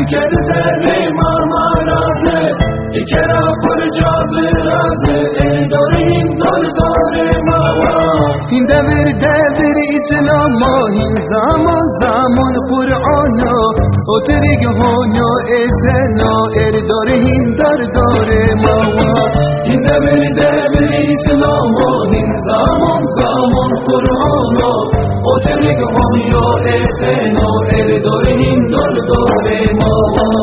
زن بازه تو کد سر ما مرازه کرا پر جا برازه ای دور این دور دور ما این دور دور اسلام این زمان زمان قرآن و تریگ هونو اسنا ار دور این دور دور ما این دور دور اسلام این زمان زمان قرآن و تریگ هونو اسنا ار دور این دور دور ما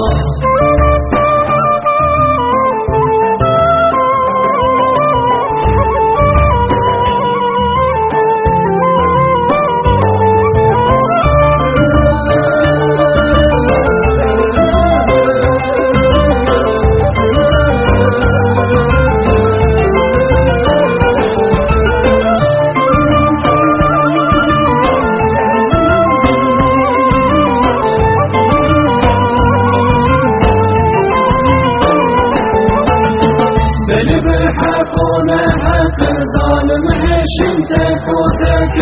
حقونه حق ظالم هشم تکوتک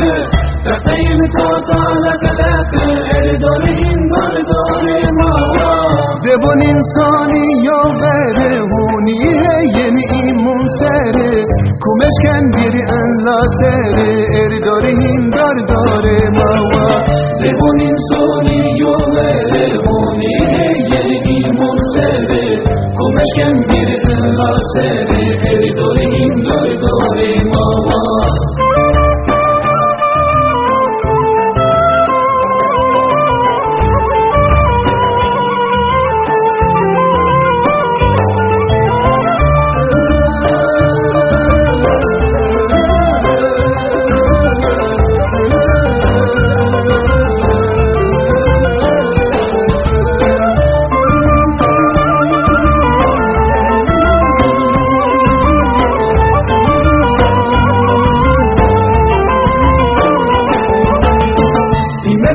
بخیم تا طالق لک اردار این دار دار ما. دبون انسانی یا غیر هونی یعنی ایمون سره کن بیری انلا سره اردار این دار دار Kem bir illa seri, eri dori, indori, dori, mama.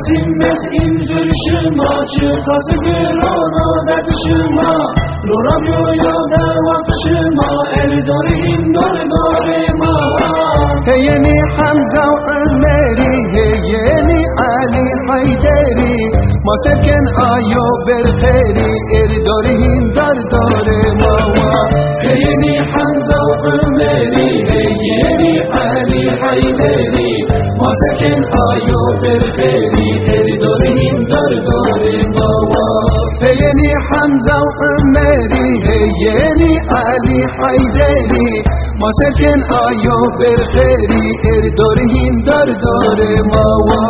ما این مز اینجور شما چه قاس گرانا دد شما لورا بیو یا در وقت شما ال دار این دار دار ما هینی حمزه و عمری هینی علی حیدری ما سکن آیو برخیری ار دار این دار دار ما هینی حمزه و هيني حمزة وعمري هيني علي حيدري ما سكن آيو برخيري اردور هين دردار موا